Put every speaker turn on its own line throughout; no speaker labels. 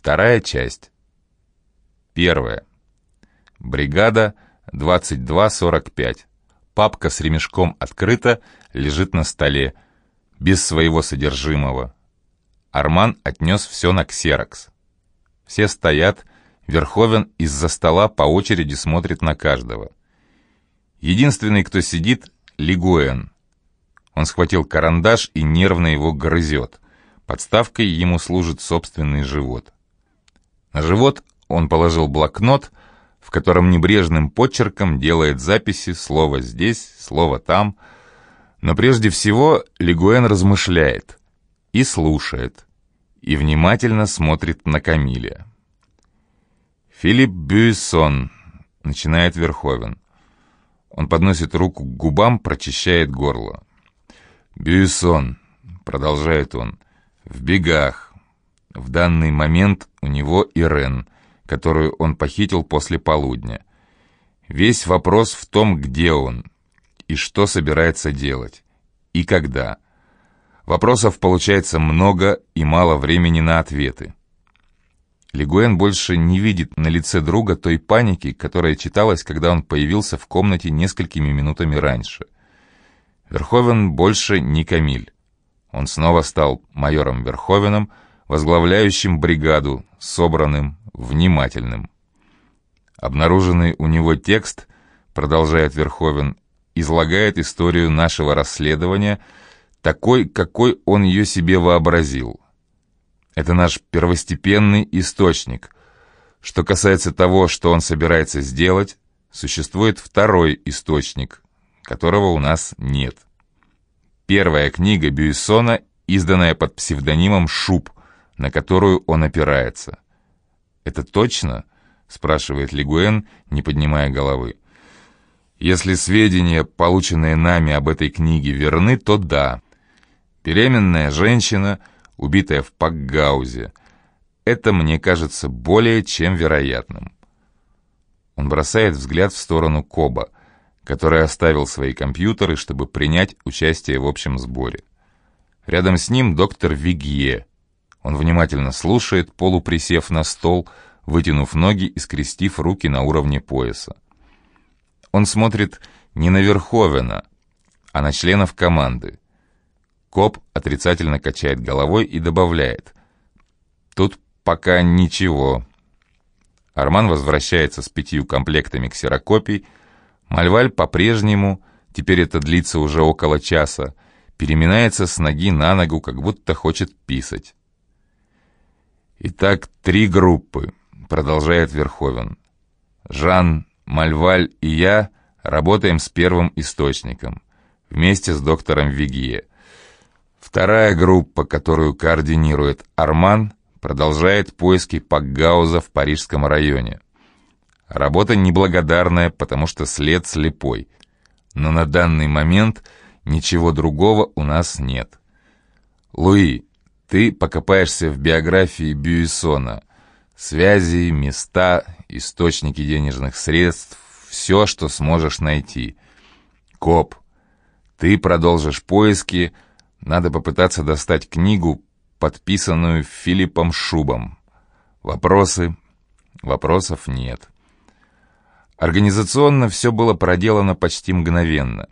Вторая часть. Первая. Бригада 2245. Папка с ремешком открыта, лежит на столе, без своего содержимого. Арман отнес все на ксерокс. Все стоят, Верховен из-за стола по очереди смотрит на каждого. Единственный, кто сидит, Лигуэн. Он схватил карандаш и нервно его грызет. Подставкой ему служит собственный живот. На живот он положил блокнот, в котором небрежным почерком делает записи слово здесь, слово там. Но прежде всего Лигуэн размышляет и слушает, и внимательно смотрит на Камиля. «Филипп Бюйсон», — начинает Верховен. Он подносит руку к губам, прочищает горло. «Бюйсон», — продолжает он, — «в бегах. В данный момент у него Ирен, которую он похитил после полудня. Весь вопрос в том, где он и что собирается делать, и когда. Вопросов получается много и мало времени на ответы. Лигуэн больше не видит на лице друга той паники, которая читалась, когда он появился в комнате несколькими минутами раньше. Верховен больше не Камиль. Он снова стал майором Верховеном, возглавляющим бригаду, собранным, внимательным. Обнаруженный у него текст, продолжает Верховен, излагает историю нашего расследования такой, какой он ее себе вообразил. Это наш первостепенный источник. Что касается того, что он собирается сделать, существует второй источник, которого у нас нет. Первая книга Бюйсона, изданная под псевдонимом «Шуб», на которую он опирается. «Это точно?» — спрашивает Лигуэн, не поднимая головы. «Если сведения, полученные нами об этой книге, верны, то да. Беременная женщина, убитая в Пакгаузе. Это мне кажется более чем вероятным». Он бросает взгляд в сторону Коба, который оставил свои компьютеры, чтобы принять участие в общем сборе. Рядом с ним доктор Вигье — он внимательно слушает, полуприсев на стол, вытянув ноги и скрестив руки на уровне пояса. Он смотрит не на Верховена, а на членов команды. Коп отрицательно качает головой и добавляет. «Тут пока ничего». Арман возвращается с пятью комплектами ксерокопий. Мальваль по-прежнему, теперь это длится уже около часа, переминается с ноги на ногу, как будто хочет писать. «Итак, три группы», — продолжает Верховен. «Жан, Мальваль и я работаем с первым источником, вместе с доктором Вигие. Вторая группа, которую координирует Арман, продолжает поиски Пакгауза в Парижском районе. Работа неблагодарная, потому что след слепой. Но на данный момент ничего другого у нас нет. Луи, ты покопаешься в биографии Бюйсона. Связи, места, источники денежных средств, все, что сможешь найти. Коп, ты продолжишь поиски, надо попытаться достать книгу, подписанную Филиппом Шубом. Вопросы? Вопросов нет. Организационно все было проделано почти мгновенно.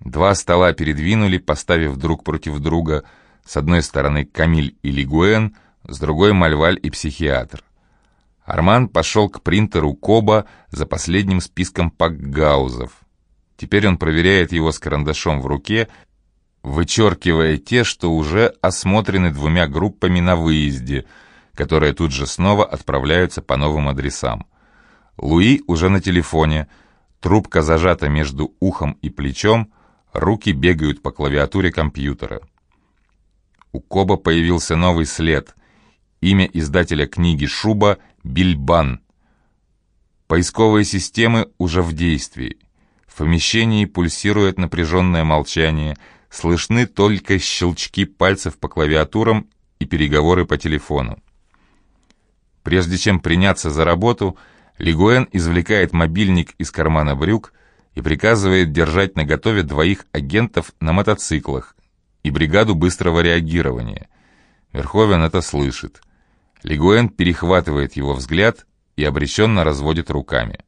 Два стола передвинули, поставив друг против друга – с одной стороны Камиль и Лигуэн, с другой Мальваль и психиатр. Арман пошел к принтеру Коба за последним списком пакгаузов. Теперь он проверяет его с карандашом в руке, вычеркивая те, что уже осмотрены двумя группами на выезде, которые тут же снова отправляются по новым адресам. Луи уже на телефоне, трубка зажата между ухом и плечом, руки бегают по клавиатуре компьютера. У Коба появился новый след. Имя издателя книги «Шуба» — Бильбан. Поисковые системы уже в действии. В помещении пульсирует напряженное молчание, слышны только щелчки пальцев по клавиатурам и переговоры по телефону. Прежде чем приняться за работу, Лигуэн извлекает мобильник из кармана брюк и приказывает держать наготове двоих агентов на мотоциклах, и бригаду быстрого реагирования. Верховен это слышит. Лигуэн перехватывает его взгляд и обреченно разводит руками.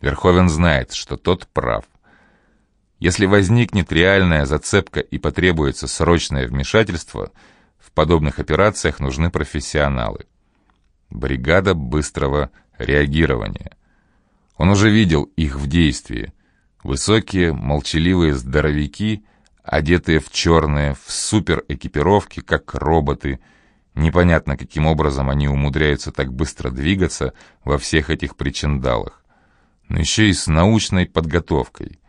Верховен знает, что тот прав. Если возникнет реальная зацепка и потребуется срочное вмешательство, в подобных операциях нужны профессионалы. Бригада быстрого реагирования. Он уже видел их в действии. Высокие, молчаливые здоровяки, одетые в черные, в суперэкипировке, как роботы. Непонятно, каким образом они умудряются так быстро двигаться во всех этих причиндалах. Но еще и с научной подготовкой.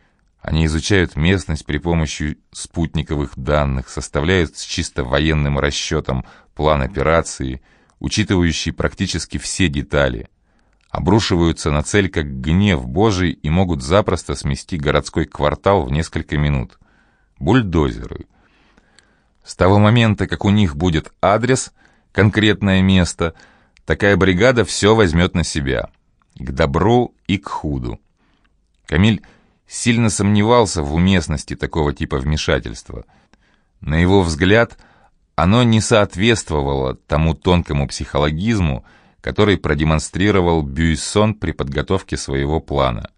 Они изучают местность при помощи спутниковых данных, составляют с чисто военным расчетом план операции, учитывающий практически все детали, обрушиваются на цель как гнев Божий и могут запросто смести городской квартал в несколько минут. Бульдозеры. С того момента, как у них будет адрес, конкретное место, такая бригада все возьмет на себя. К добру и к худу. Камиль сильно сомневался в уместности такого типа вмешательства. На его взгляд, оно не соответствовало тому тонкому психологизму, который продемонстрировал Бюйсон при подготовке своего плана.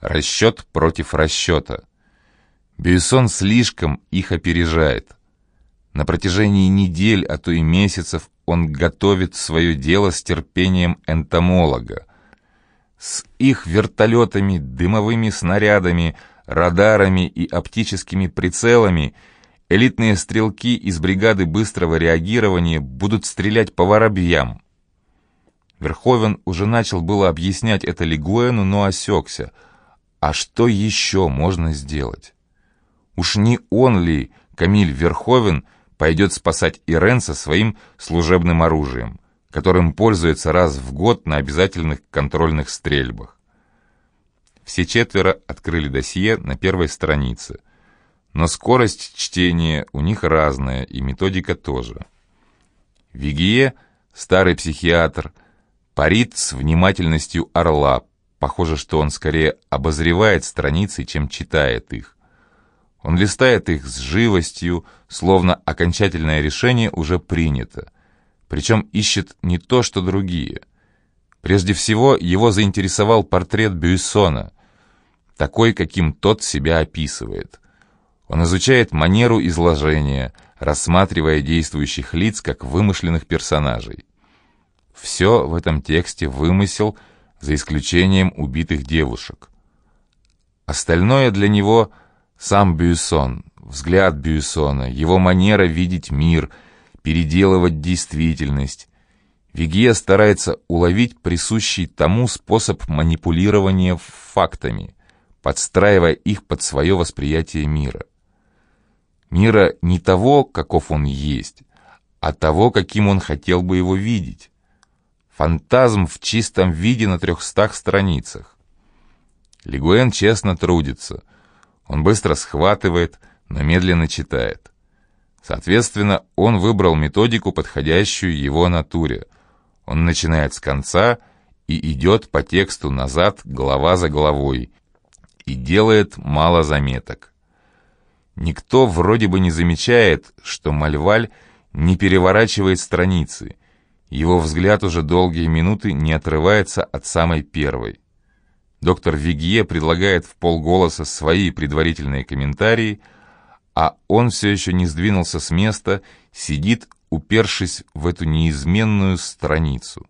Расчет против расчета. Бюйсон слишком их опережает. На протяжении недель, а то и месяцев он готовит свое дело с терпением энтомолога, с их вертолетами, дымовыми снарядами, радарами и оптическими прицелами элитные стрелки из бригады быстрого реагирования будут стрелять по воробьям. Верховен уже начал было объяснять это Лигуэну, но осекся. А что еще можно сделать? Уж не он ли, Камиль Верховен, пойдет спасать Ирен со своим служебным оружием? которым пользуется раз в год на обязательных контрольных стрельбах. Все четверо открыли досье на первой странице, но скорость чтения у них разная, и методика тоже. Вигие, старый психиатр, парит с внимательностью орла, похоже, что он скорее обозревает страницы, чем читает их. Он листает их с живостью, словно окончательное решение уже принято, причем ищет не то, что другие. Прежде всего, его заинтересовал портрет Бюйсона, такой, каким тот себя описывает. Он изучает манеру изложения, рассматривая действующих лиц как вымышленных персонажей. Все в этом тексте вымысел, за исключением убитых девушек. Остальное для него сам Бюйсон, взгляд Бюйсона, его манера видеть мир — переделывать действительность. Вигия старается уловить присущий тому способ манипулирования фактами, подстраивая их под свое восприятие мира. Мира не того, каков он есть, а того, каким он хотел бы его видеть. Фантазм в чистом виде на трехстах страницах. Лигуэн честно трудится. Он быстро схватывает, но медленно читает. Соответственно, он выбрал методику, подходящую его натуре. Он начинает с конца и идет по тексту назад, глава за головой, и делает мало заметок. Никто вроде бы не замечает, что Мальваль не переворачивает страницы. Его взгляд уже долгие минуты не отрывается от самой первой. Доктор Вигье предлагает в полголоса свои предварительные комментарии – а он все еще не сдвинулся с места, сидит, упершись в эту неизменную страницу.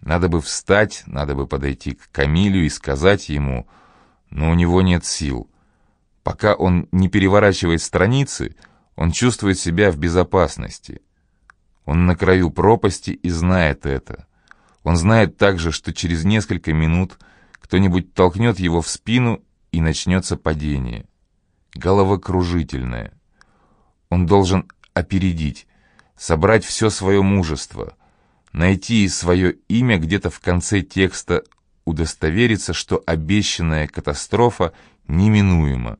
Надо бы встать, надо бы подойти к Камилю и сказать ему, но у него нет сил. Пока он не переворачивает страницы, он чувствует себя в безопасности. Он на краю пропасти и знает это. Он знает также, что через несколько минут кто-нибудь толкнет его в спину и начнется падение головокружительное. Он должен опередить, собрать все свое мужество, найти свое имя где-то в конце текста, удостовериться, что обещанная катастрофа неминуема,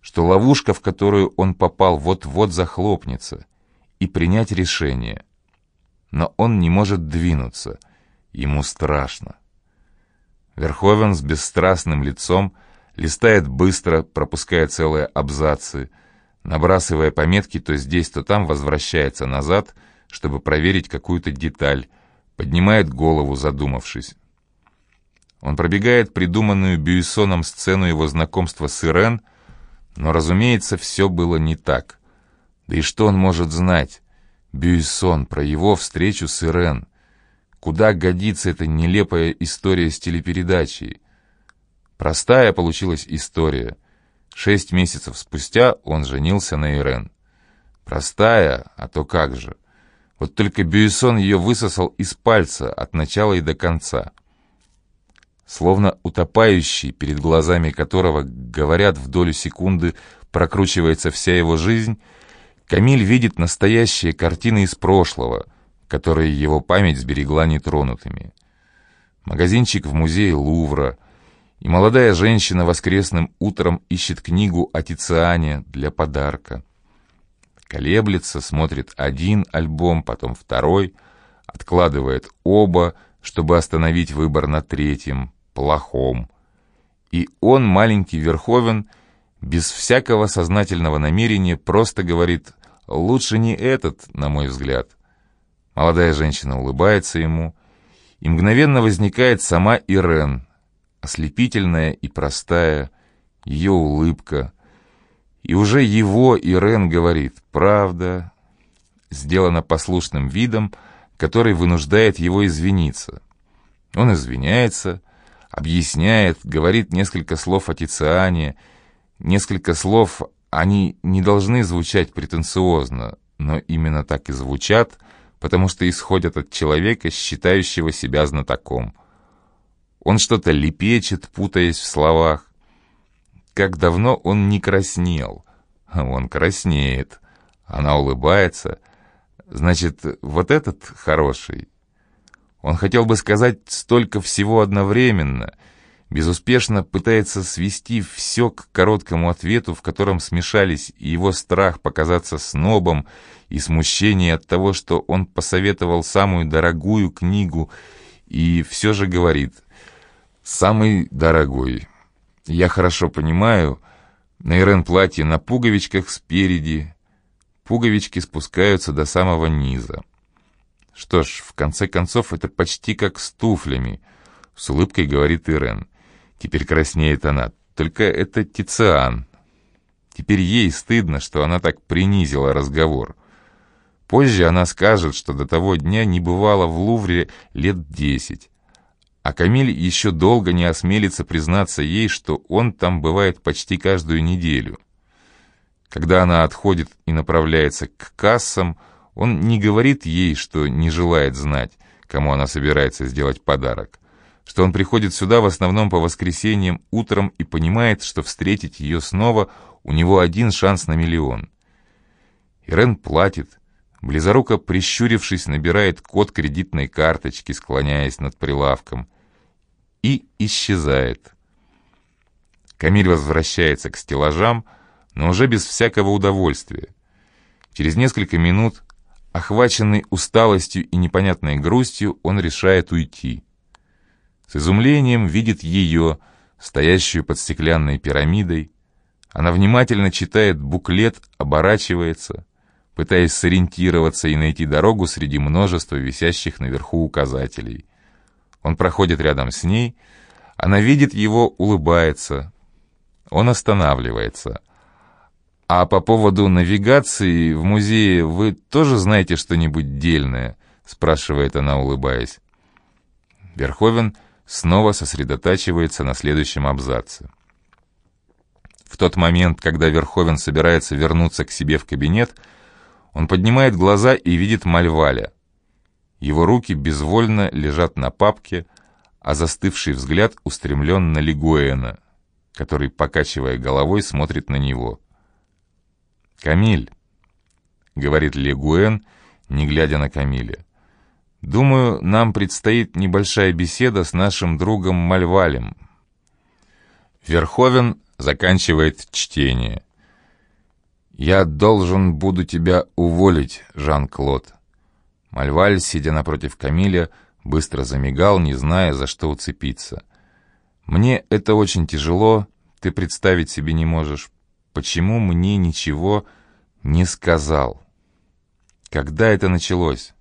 что ловушка, в которую он попал, вот-вот захлопнется, и принять решение. Но он не может двинуться, ему страшно. Верховен с бесстрастным лицом — листает быстро, пропуская целые абзацы, набрасывая пометки то здесь, то там, возвращается назад, чтобы проверить какую-то деталь, поднимает голову, задумавшись. Он пробегает придуманную Бюйсоном сцену его знакомства с Ирен, но, разумеется, все было не так. Да и что он может знать, Бюйсон, про его встречу с Ирен? Куда годится эта нелепая история с телепередачей? Простая получилась история. Шесть месяцев спустя он женился на Ирен. Простая, а то как же. Вот только Бюйсон ее высосал из пальца от начала и до конца словно утопающий, перед глазами которого, говорят, в долю секунды прокручивается вся его жизнь, Камиль видит настоящие картины из прошлого, которые его память сберегла нетронутыми. Магазинчик в музее Лувра, и молодая женщина воскресным утром ищет книгу о Тициане для подарка. Колеблется, смотрит один альбом, потом второй, откладывает оба, чтобы остановить выбор на третьем плохом. И он, маленький Верховен, без всякого сознательного намерения просто говорит «лучше не этот, на мой взгляд». Молодая женщина улыбается ему, и мгновенно возникает сама Ирен, ослепительная и простая, ее улыбка. И уже его Ирен говорит «правда», сделано послушным видом, который вынуждает его извиниться. Он извиняется, объясняет, говорит несколько слов о Тициане. Несколько слов, они не должны звучать претенциозно, но именно так и звучат, потому что исходят от человека, считающего себя знатоком. Он что-то лепечет, путаясь в словах. Как давно он не краснел. Он краснеет. Она улыбается. Значит, вот этот хороший. Он хотел бы сказать столько всего одновременно, безуспешно пытается свести все к короткому ответу, в котором смешались и его страх показаться снобом, и смущение от того, что он посоветовал самую дорогую книгу, и все же говорит «самый дорогой». Я хорошо понимаю, на Ирен платье на пуговичках спереди, пуговички спускаются до самого низа. Что ж, в конце концов, это почти как с туфлями, с улыбкой говорит Ирен. Теперь краснеет она. Только это Тициан. Теперь ей стыдно, что она так принизила разговор. Позже она скажет, что до того дня не бывало в Лувре лет десять. А Камиль еще долго не осмелится признаться ей, что он там бывает почти каждую неделю. Когда она отходит и направляется к кассам, он не говорит ей, что не желает знать, кому она собирается сделать подарок, что он приходит сюда в основном по воскресеньям утром и понимает, что встретить ее снова у него один шанс на миллион. Ирен платит, близоруко прищурившись, набирает код кредитной карточки, склоняясь над прилавком, и исчезает. Камиль возвращается к стеллажам, но уже без всякого удовольствия. Через несколько минут Охваченный усталостью и непонятной грустью, он решает уйти. С изумлением видит ее, стоящую под стеклянной пирамидой. Она внимательно читает буклет, оборачивается, пытаясь сориентироваться и найти дорогу среди множества висящих наверху указателей. Он проходит рядом с ней, она видит его, улыбается. Он останавливается. «А по поводу навигации в музее вы тоже знаете что-нибудь дельное?» — спрашивает она, улыбаясь. Верховен снова сосредотачивается на следующем абзаце. В тот момент, когда Верховен собирается вернуться к себе в кабинет, он поднимает глаза и видит Мальваля. Его руки безвольно лежат на папке, а застывший взгляд устремлен на Лигуэна, который, покачивая головой, смотрит на него — «Камиль», — говорит Легуэн, не глядя на Камиля, — «думаю, нам предстоит небольшая беседа с нашим другом Мальвалем». Верховен заканчивает чтение. «Я должен буду тебя уволить, Жан-Клод». Мальваль, сидя напротив Камиля, быстро замигал, не зная, за что уцепиться. «Мне это очень тяжело, ты представить себе не можешь почему мне ничего не сказал. Когда это началось?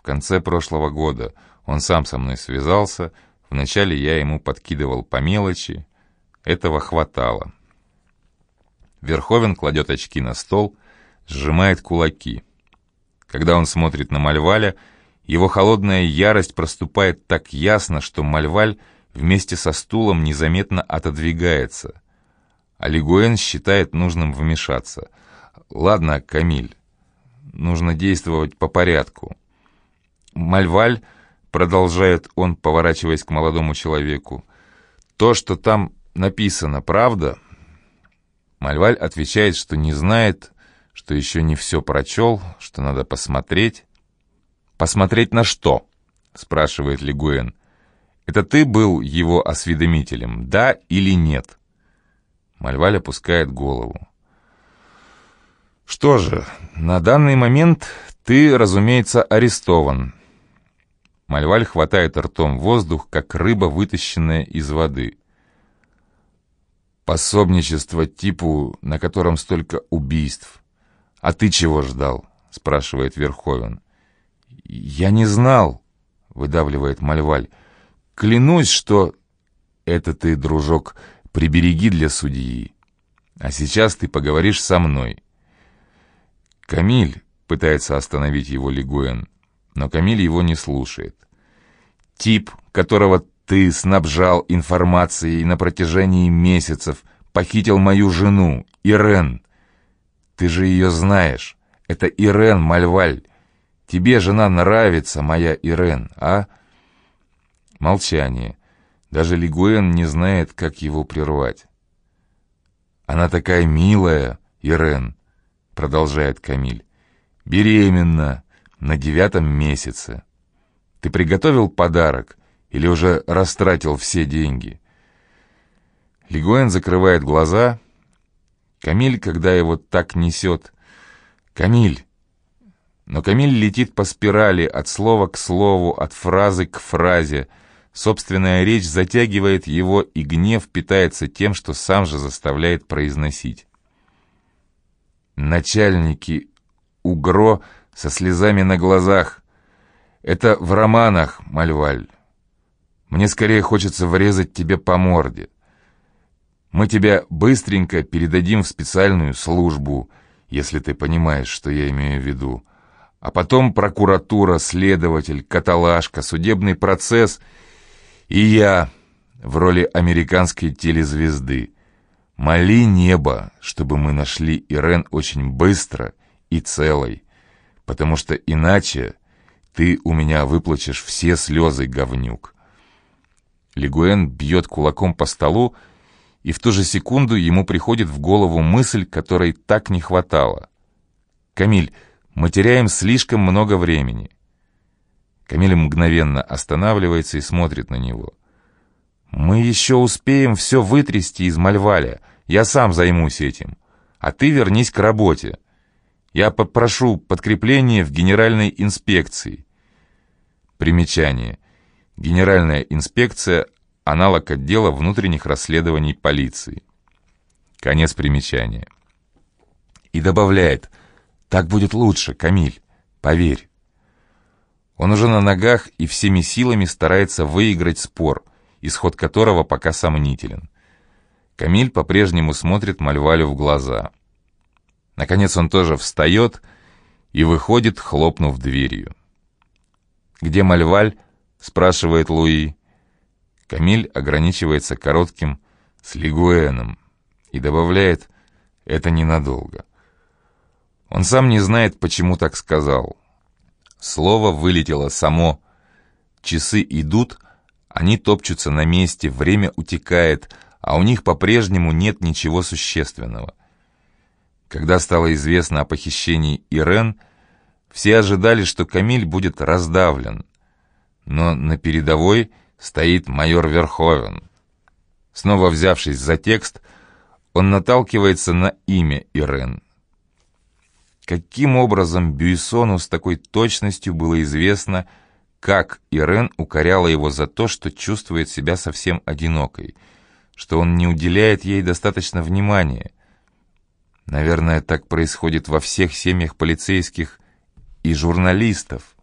В конце прошлого года. Он сам со мной связался. Вначале я ему подкидывал по мелочи. Этого хватало. Верховен кладет очки на стол, сжимает кулаки. Когда он смотрит на Мальваля, его холодная ярость проступает так ясно, что Мальваль вместе со стулом незаметно отодвигается. А Лигуэн считает нужным вмешаться. «Ладно, Камиль, нужно действовать по порядку». Мальваль, продолжает он, поворачиваясь к молодому человеку, «то, что там написано, правда?» Мальваль отвечает, что не знает, что еще не все прочел, что надо посмотреть. «Посмотреть на что?» — спрашивает Лигуэн. «Это ты был его осведомителем, да или нет?» Мальваль опускает голову. «Что же, на данный момент ты, разумеется, арестован». Мальваль хватает ртом воздух, как рыба, вытащенная из воды. «Пособничество типу, на котором столько убийств. А ты чего ждал?» — спрашивает Верховен. «Я не знал», — выдавливает Мальваль. «Клянусь, что...» «Это ты, дружок, прибереги для судьи. А сейчас ты поговоришь со мной». «Камиль», — пытается остановить его Лигуэн, но Камиль его не слушает. «Тип, которого ты снабжал информацией на протяжении месяцев, похитил мою жену, Ирен. Ты же ее знаешь. Это Ирен Мальваль. Тебе жена нравится, моя Ирен, а?» Молчание. Даже Лигуэн не знает, как его прервать. «Она такая милая, Ирен», — продолжает Камиль. «Беременна, на девятом месяце. Ты приготовил подарок или уже растратил все деньги?» Лигуэн закрывает глаза. Камиль, когда его так несет... «Камиль!» Но Камиль летит по спирали от слова к слову, от фразы к фразе. Собственная речь затягивает его, и гнев питается тем, что сам же заставляет произносить. Начальники Угро со слезами на глазах. Это в романах, Мальваль. Мне скорее хочется врезать тебе по морде. Мы тебя быстренько передадим в специальную службу, если ты понимаешь, что я имею в виду. А потом прокуратура, следователь, каталажка, судебный процесс и я в роли американской телезвезды. Моли небо, чтобы мы нашли Ирен очень быстро и целой, потому что иначе ты у меня выплачешь все слезы, говнюк. Лигуэн бьет кулаком по столу, и в ту же секунду ему приходит в голову мысль, которой так не хватало. «Камиль, мы теряем слишком много времени». Камиль мгновенно останавливается и смотрит на него. «Мы еще успеем все вытрясти из Мальваля. Я сам займусь этим. А ты вернись к работе. Я попрошу подкрепление в Генеральной инспекции». Примечание. Генеральная инспекция – аналог отдела внутренних расследований полиции. Конец примечания. И добавляет – так будет лучше, Камиль, поверь. Он уже на ногах и всеми силами старается выиграть спор, исход которого пока сомнителен. Камиль по-прежнему смотрит Мальвалю в глаза. Наконец он тоже встает и выходит, хлопнув дверью. «Где Мальваль?» — спрашивает Луи. Камиль ограничивается коротким «с Лигуэном» и добавляет «это ненадолго». Он сам не знает, почему так сказал. Слово вылетело само. Часы идут, они топчутся на месте, время утекает, а у них по-прежнему нет ничего существенного. Когда стало известно о похищении Ирен, все ожидали, что Камиль будет раздавлен. Но на передовой стоит майор Верховен. Снова взявшись за текст, он наталкивается на имя Ирен — Каким образом Бюйсону с такой точностью было известно, как Ирен укоряла его за то, что чувствует себя совсем одинокой, что он не уделяет ей достаточно внимания. Наверное, так происходит во всех семьях полицейских и журналистов.